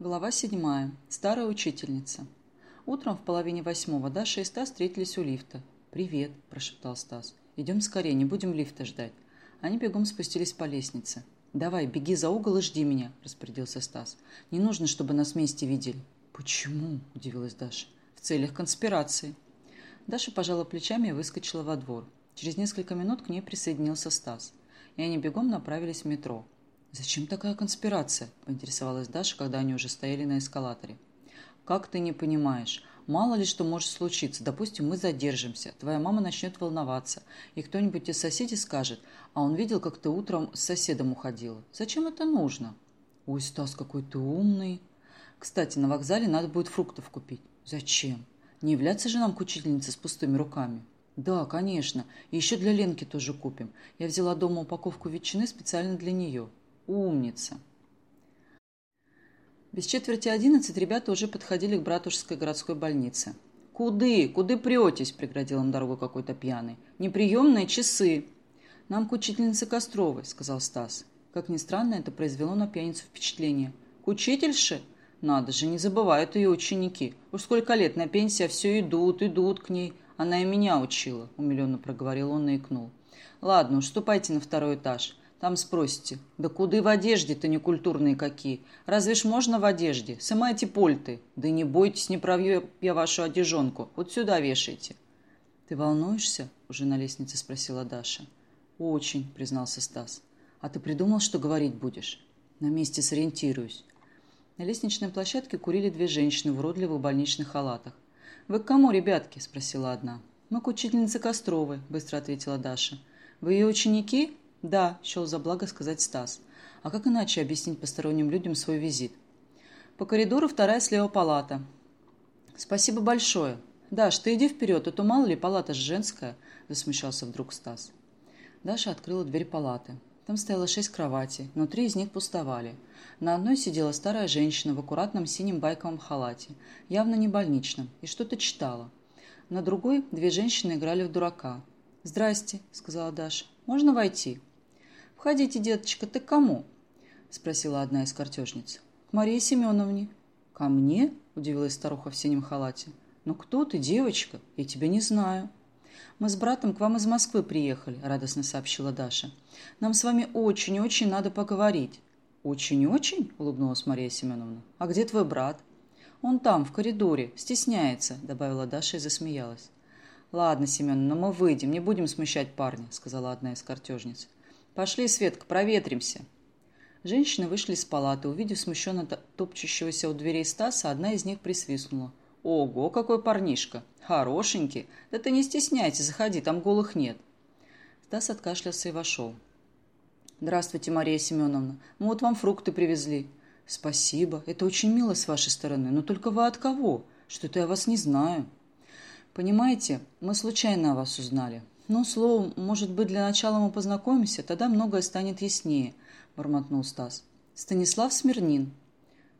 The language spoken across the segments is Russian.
Глава седьмая. Старая учительница. Утром в половине восьмого Даша и Стас встретились у лифта. «Привет», – прошептал Стас. «Идем скорее, не будем лифта ждать». Они бегом спустились по лестнице. «Давай, беги за угол и жди меня», – распорядился Стас. «Не нужно, чтобы нас вместе видели». «Почему?» – удивилась Даша. «В целях конспирации». Даша пожала плечами и выскочила во двор. Через несколько минут к ней присоединился Стас. И они бегом направились в метро. «Зачем такая конспирация?» – поинтересовалась Даша, когда они уже стояли на эскалаторе. «Как ты не понимаешь? Мало ли что может случиться. Допустим, мы задержимся, твоя мама начнет волноваться, и кто-нибудь из соседей скажет, а он видел, как ты утром с соседом уходила. Зачем это нужно?» «Ой, Стас, какой ты умный!» «Кстати, на вокзале надо будет фруктов купить». «Зачем? Не являться же нам к учительнице с пустыми руками?» «Да, конечно. И еще для Ленки тоже купим. Я взяла дома упаковку ветчины специально для нее». Умница. Без четверти одиннадцать ребята уже подходили к Братушской городской больнице. «Куды? Куды претесь?» – преградил им дорогу какой-то пьяный. «Неприемные часы!» «Нам к учительнице Костровой», – сказал Стас. Как ни странно, это произвело на пьяницу впечатление. «К учительше? Надо же, не забывают ее ученики. Уж сколько лет на пенсии, а все идут, идут к ней. Она и меня учила», – умиленно проговорил он и икнул. «Ладно, уж ступайте на второй этаж. Там спросите, да куды в одежде-то некультурные какие? Разве ж можно в одежде? Сымайте польты. Да не бойтесь, не провью я вашу одежонку. Вот сюда вешайте. Ты волнуешься? Уже на лестнице спросила Даша. Очень, признался Стас. А ты придумал, что говорить будешь? На месте сориентируюсь. На лестничной площадке курили две женщины в уродливых больничных халатах. «Вы к кому, ребятки?» – спросила одна. «Мы к учительнице Костровой», – быстро ответила Даша. «Вы ее ученики?» «Да», – счел за благо сказать Стас. «А как иначе объяснить посторонним людям свой визит?» «По коридору вторая слева палата». «Спасибо большое. Даш, ты иди вперед, а то мало ли палата же женская», – засмущался вдруг Стас. Даша открыла дверь палаты. Там стояло шесть кроватей, но три из них пустовали. На одной сидела старая женщина в аккуратном синем байковом халате, явно не больничном, и что-то читала. На другой две женщины играли в дурака. «Здрасте», — сказала Даша. «Можно войти?» «Входите, деточка, ты к кому?» – спросила одна из картежниц. «К Марии Семеновне». «Ко мне?» – удивилась старуха в синем халате. «Ну кто ты, девочка? Я тебя не знаю». «Мы с братом к вам из Москвы приехали», – радостно сообщила Даша. «Нам с вами очень-очень надо поговорить». «Очень-очень?» – улыбнулась Мария Семеновна. «А где твой брат?» «Он там, в коридоре, стесняется», – добавила Даша и засмеялась. «Ладно, Семеновна, мы выйдем, не будем смущать парня», – сказала одна из картежниц. «Пошли, Светка, проветримся». Женщины вышли из палаты. Увидев смущенно топчущегося у дверей Стаса, одна из них присвистнула. «Ого, какой парнишка! Хорошенький! Да ты не стесняйся, заходи, там голых нет!» Стас откашлялся и вошел. «Здравствуйте, Мария Семеновна. Мы вот вам фрукты привезли». «Спасибо. Это очень мило с вашей стороны. Но только вы от кого? Что-то я вас не знаю». «Понимаете, мы случайно о вас узнали. «Ну, словом, может быть, для начала мы познакомимся, тогда многое станет яснее», – бормотнул Стас. «Станислав Смирнин».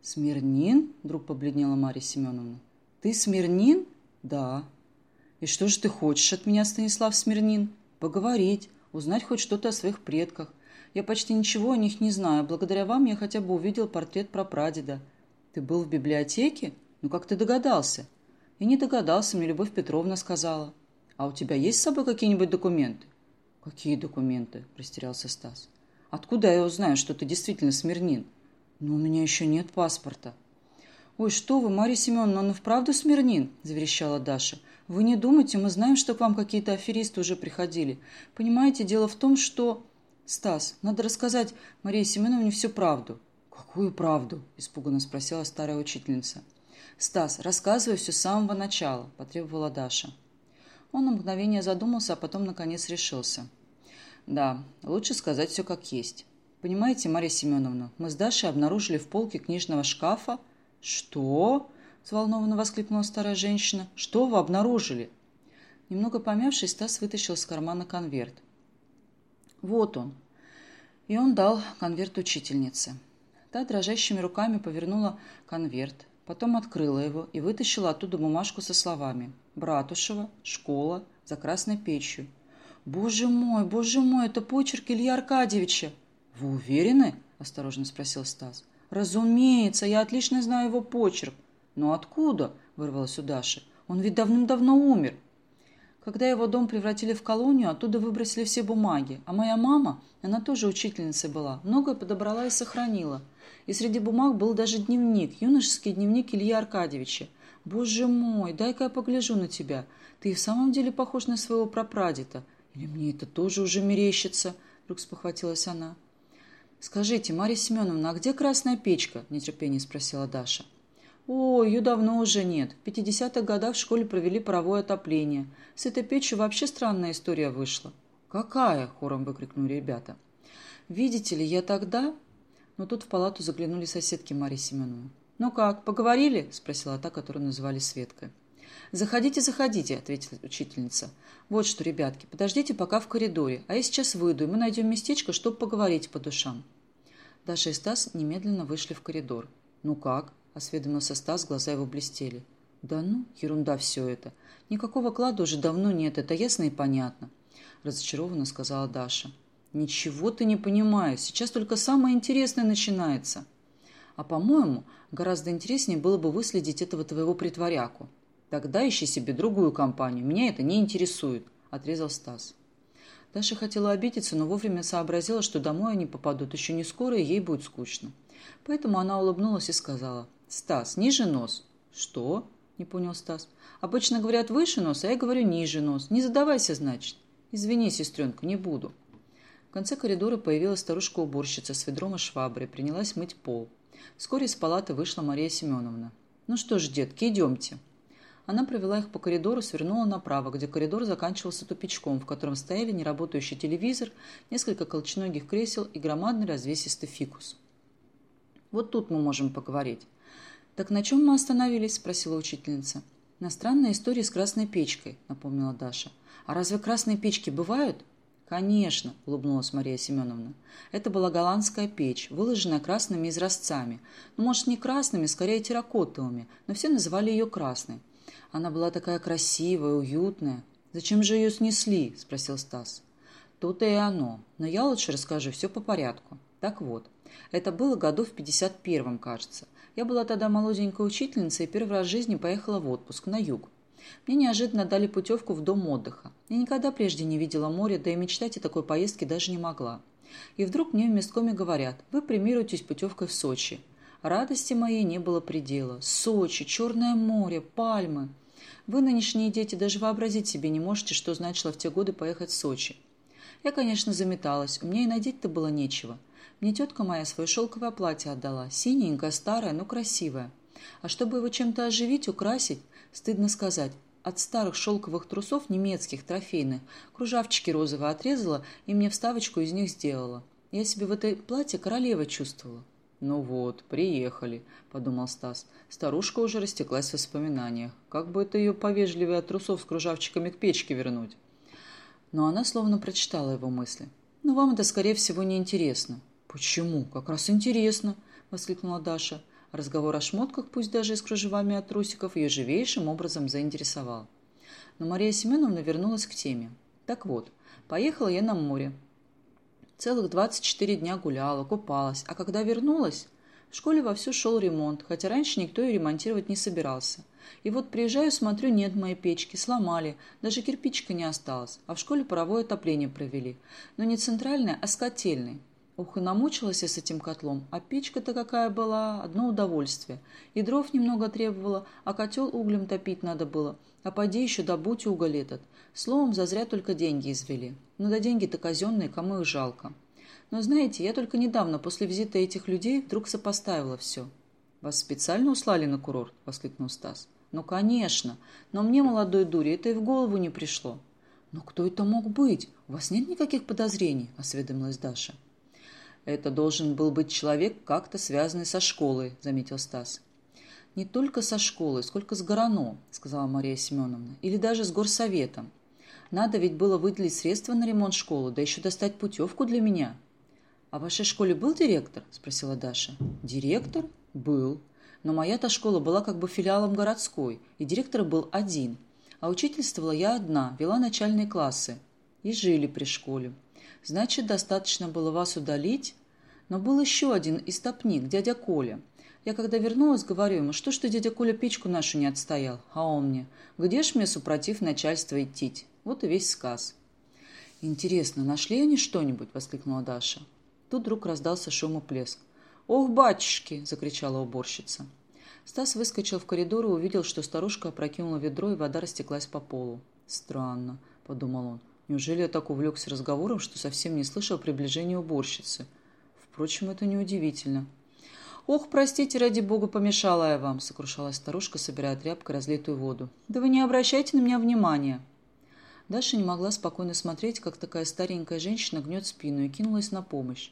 «Смирнин?» – вдруг побледнела Марья Семеновна. «Ты Смирнин?» «Да». «И что же ты хочешь от меня, Станислав Смирнин?» «Поговорить, узнать хоть что-то о своих предках. Я почти ничего о них не знаю. Благодаря вам я хотя бы увидел портрет прапрадеда». «Ты был в библиотеке? Ну как ты догадался?» «И не догадался, мне Любовь Петровна сказала». «А у тебя есть с собой какие-нибудь документы?» «Какие документы?» – растерялся Стас. «Откуда я узнаю, что ты действительно смирнин?» «Но у меня еще нет паспорта». «Ой, что вы, Марья Семеновна, он и вправду смирнин?» – заверещала Даша. «Вы не думайте, мы знаем, что к вам какие-то аферисты уже приходили. Понимаете, дело в том, что...» «Стас, надо рассказать Марии Семеновне всю правду». «Какую правду?» – испуганно спросила старая учительница. «Стас, рассказывай все с самого начала», – потребовала Даша. Он на мгновение задумался, а потом, наконец, решился. «Да, лучше сказать все как есть. Понимаете, Марья Семеновна, мы с Дашей обнаружили в полке книжного шкафа...» «Что?» – взволнованно воскликнула старая женщина. «Что вы обнаружили?» Немного помявшись, Стас вытащил из кармана конверт. «Вот он». И он дал конверт учительнице. Та дрожащими руками повернула конверт, Потом открыла его и вытащила оттуда бумажку со словами «Братушева, школа, за красной печью». «Боже мой, боже мой, это почерк Ильи Аркадьевича!» «Вы уверены?» – осторожно спросил Стас. «Разумеется, я отлично знаю его почерк». «Но откуда?» – вырвалось у Даши. «Он ведь давным-давно умер». Когда его дом превратили в колонию, оттуда выбросили все бумаги. А моя мама, она тоже учительницей была, многое подобрала и сохранила. И среди бумаг был даже дневник, юношеский дневник Ильи Аркадьевича. «Боже мой, дай-ка я погляжу на тебя. Ты и в самом деле похож на своего прапрадеда. Или мне это тоже уже мерещится?» Вдруг спохватилась она. «Скажите, Марья Семеновна, а где красная печка?» – в нетерпении спросила Даша. «О, ее давно уже нет. В 50-х годах в школе провели паровое отопление. С этой печью вообще странная история вышла». «Какая?» – хором выкрикнули ребята. «Видите ли, я тогда...» Но тут в палату заглянули соседки Марии Семеновны. «Ну как, поговорили?» – спросила та, которую называли Светкой. «Заходите, заходите», – ответила учительница. «Вот что, ребятки, подождите пока в коридоре, а я сейчас выйду, и мы найдем местечко, чтобы поговорить по душам». Даша и Стас немедленно вышли в коридор. «Ну как?» – осведомился Стас, глаза его блестели. «Да ну, ерунда все это. Никакого клада уже давно нет, это ясно и понятно», – разочарованно сказала Даша. «Ничего ты не понимаешь, сейчас только самое интересное начинается». «А, по-моему, гораздо интереснее было бы выследить этого твоего притворяку», «Тогда ищи себе другую компанию. Меня это не интересует», – отрезал Стас. Даша хотела обидеться, но вовремя сообразила, что домой они попадут еще не скоро, и ей будет скучно. Поэтому она улыбнулась и сказала, «Стас, ниже нос». «Что?» – не понял Стас. «Обычно говорят выше нос, а я говорю ниже нос. Не задавайся, значит». «Извини, сестренка, не буду». Конце коридора появилась старушка-уборщица с ведром и шваброй, принялась мыть пол. Вскоре из палаты вышла Мария Семеновна. «Ну что ж, детки, идемте». Она провела их по коридору, свернула направо, где коридор заканчивался тупичком, в котором стояли неработающий телевизор, несколько колченогих кресел и громадный развесистый фикус. «Вот тут мы можем поговорить». «Так на чем мы остановились?» – спросила учительница. «На странной истории с красной печкой», – напомнила Даша. «А разве красные печки бывают?» «Конечно», – улыбнулась Мария Семеновна. «Это была голландская печь, выложенная красными изразцами. Ну, может, не красными, скорее терракотовыми, но все называли ее красной. Она была такая красивая, уютная. Зачем же ее снесли? Спросил Стас. Тут и оно. Но я лучше расскажу все по порядку. Так вот, это было году в 51-м, кажется. Я была тогда молоденькой учительницей и первый раз в жизни поехала в отпуск на юг. Мне неожиданно дали путевку в дом отдыха. Я никогда прежде не видела море, да и мечтать о такой поездке даже не могла. И вдруг мне в месткоме говорят, вы премируетесь путевкой в Сочи. Радости моей не было предела. Сочи, Черное море, пальмы. Вы, нынешние дети, даже вообразить себе не можете, что значило в те годы поехать в Сочи. Я, конечно, заметалась. У меня и надеть-то было нечего. Мне тетка моя свое шелковое платье отдала. Синенькое, старое, но красивое. А чтобы его чем-то оживить, украсить, стыдно сказать, от старых шелковых трусов немецких, трофейных, кружавчики розовые отрезала и мне вставочку из них сделала. Я себе в этой платье королева чувствовала. «Ну вот, приехали», — подумал Стас. Старушка уже растеклась в воспоминаниях. Как бы это ее повежливее от трусов с кружавчиками к печке вернуть? Но она словно прочитала его мысли. «Но вам это, скорее всего, не интересно». «Почему? Как раз интересно», — воскликнула Даша. Разговор о шмотках, пусть даже и с кружевами от трусиков, ее живейшим образом заинтересовал. Но Мария Семеновна вернулась к теме. «Так вот, поехала я на море. Целых 24 дня гуляла, купалась, а когда вернулась, в школе вовсю шел ремонт, хотя раньше никто ее ремонтировать не собирался. И вот приезжаю, смотрю, нет моей печки, сломали, даже кирпичика не осталось, а в школе паровое отопление провели. Но не центральное, а с котельной. Ух, и намучилась я с этим котлом, а печка-то какая была, одно удовольствие. И дров немного требовала, а котел углем топить надо было. А поди еще добудь уголь этот. Словом, зазря только деньги извели. Ну да деньги-то казенные, кому их жалко. Но знаете, я только недавно, после визита этих людей, вдруг сопоставила все. «Вас специально услали на курорт?» – воскликнул Стас. «Ну, конечно. Но мне, молодой дуре, это и в голову не пришло». «Но кто это мог быть? У вас нет никаких подозрений?» – осведомилась Даша. «Это должен был быть человек, как-то связанный со школой», – заметил Стас. «Не только со школой, сколько с Горано», – сказала Мария Семеновна, – «или даже с горсоветом. Надо ведь было выделить средства на ремонт школы, да еще достать путевку для меня». «А в вашей школе был директор?» – спросила Даша. «Директор? Был. Но моя-то школа была как бы филиалом городской, и директор был один. А учительствовала я одна, вела начальные классы. И жили при школе. Значит, достаточно было вас удалить?» Но был еще один истопник, дядя Коля. Я когда вернулась, говорю ему, что ж ты, дядя Коля, печку нашу не отстоял? А он мне, где ж мне супротив начальства идти? Вот и весь сказ. «Интересно, нашли они что-нибудь?» — воскликнула Даша. Тут вдруг раздался шум и плеск. «Ох, батюшки!» — закричала уборщица. Стас выскочил в коридор и увидел, что старушка опрокинула ведро, и вода растеклась по полу. «Странно», — подумал он. «Неужели я так увлекся разговором, что совсем не слышал приближения уборщицы? Впрочем, это неудивительно». «Ох, простите, ради бога, помешала я вам», — сокрушалась старушка, собирая тряпкой разлитую воду. «Да вы не обращайте на меня внимания». Даша не могла спокойно смотреть, как такая старенькая женщина гнет спину, и кинулась на помощь.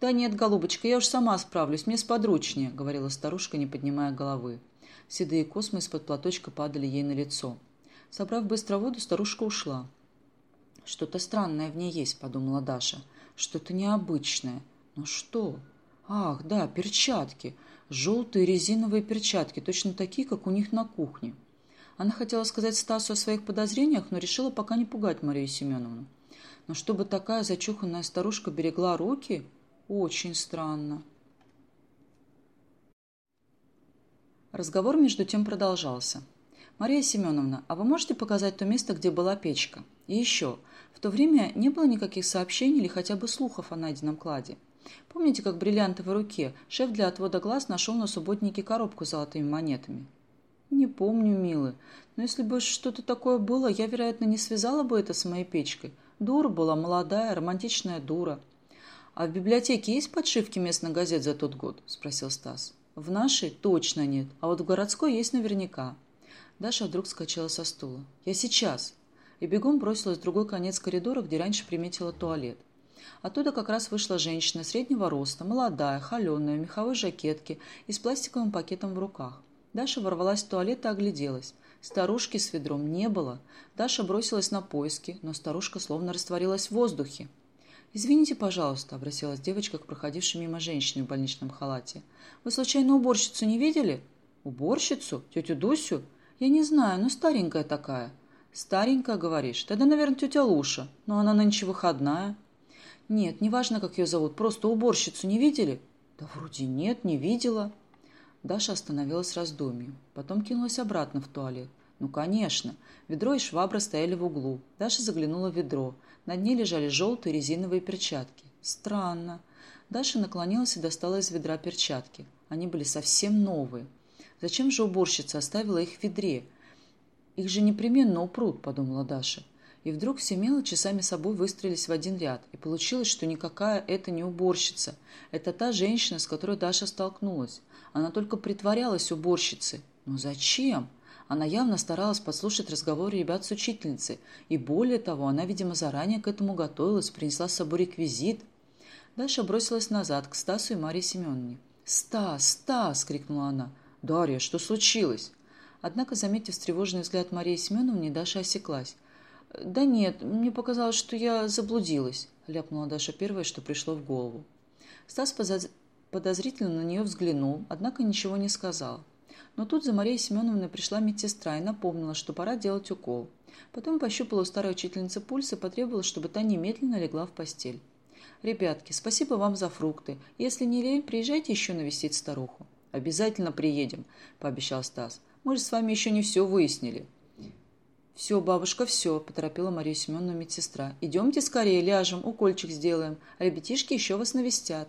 «Да нет, голубочка, я уж сама справлюсь, мне сподручнее», — говорила старушка, не поднимая головы. Седые космы из-под платочка падали ей на лицо. Собрав быстро воду, старушка ушла. «Что-то странное в ней есть», — подумала Даша. «Что-то необычное. Но что?» «Ах, да, перчатки. Желтые резиновые перчатки, точно такие, как у них на кухне». Она хотела сказать Стасу о своих подозрениях, но решила пока не пугать Марию Семеновну. Но чтобы такая зачуханная старушка берегла руки, очень странно. Разговор между тем продолжался. «Мария Семеновна, а вы можете показать то место, где была печка? И еще, в то время не было никаких сообщений или хотя бы слухов о найденном кладе. Помните, как бриллиантовой руке шеф для отвода глаз нашел на субботнике коробку с золотыми монетами? «Не помню, милый. Но если бы что-то такое было, я, вероятно, не связала бы это с моей печкой. Дура была, молодая, романтичная дура». «А в библиотеке есть подшивки местных газет за тот год?» – спросил Стас. «В нашей точно нет, а вот в городской есть наверняка». Даша вдруг скачала со стула. «Я сейчас!» И бегом бросилась в другой конец коридора, где раньше приметила туалет. Оттуда как раз вышла женщина среднего роста, молодая, холеная, в меховой жакетке и с пластиковым пакетом в руках. Даша ворвалась в туалет и огляделась. Старушки с ведром не было. Даша бросилась на поиски, но старушка словно растворилась в воздухе. «Извините, пожалуйста», — обратилась девочка к проходившей мимо женщине в больничном халате. «Вы случайно уборщицу не видели?» «Уборщицу? Тетю Дусю? Я не знаю, но старенькая такая». «Старенькая, говоришь? Тогда, наверное, тетя Луша. Но она нынче выходная». «Нет, неважно, как ее зовут, просто уборщицу не видели?» «Да вроде нет, не видела». Даша остановилась в раздумье. Потом кинулась обратно в туалет. Ну, конечно. Ведро и швабра стояли в углу. Даша заглянула в ведро. На дне лежали желтые резиновые перчатки. Странно. Даша наклонилась и достала из ведра перчатки. Они были совсем новые. Зачем же уборщица оставила их в ведре? Их же непременно упрут, подумала Даша. И вдруг все мелочи сами собой выстроились в один ряд. И получилось, что никакая это не уборщица. Это та женщина, с которой Даша столкнулась. Она только притворялась уборщицей. Но зачем? Она явно старалась подслушать разговор ребят с учительницей. И более того, она, видимо, заранее к этому готовилась, принесла с собой реквизит. Даша бросилась назад, к Стасу и Марии Семеновне. «Стас! Стас!» — крикнула она. «Дарья, что случилось?» Однако, заметив встревоженный взгляд Марии Семеновны, Даша осеклась. «Да нет, мне показалось, что я заблудилась», — ляпнула Даша первое, что пришло в голову. Стас подозрительно на нее взглянул, однако ничего не сказал. Но тут за Марией Семеновной пришла медсестра и напомнила, что пора делать укол. Потом пощупала у старой учительницы пульс и потребовала, чтобы та немедленно легла в постель. «Ребятки, спасибо вам за фрукты. Если не лень, приезжайте еще навестить старуху». «Обязательно приедем», – пообещал Стас. «Мы же с вами еще не все выяснили». «Все, бабушка, все», – поторопила Мария Семеновна медсестра. «Идемте скорее, ляжем, укольчик сделаем, а ребятишки еще вас навестят».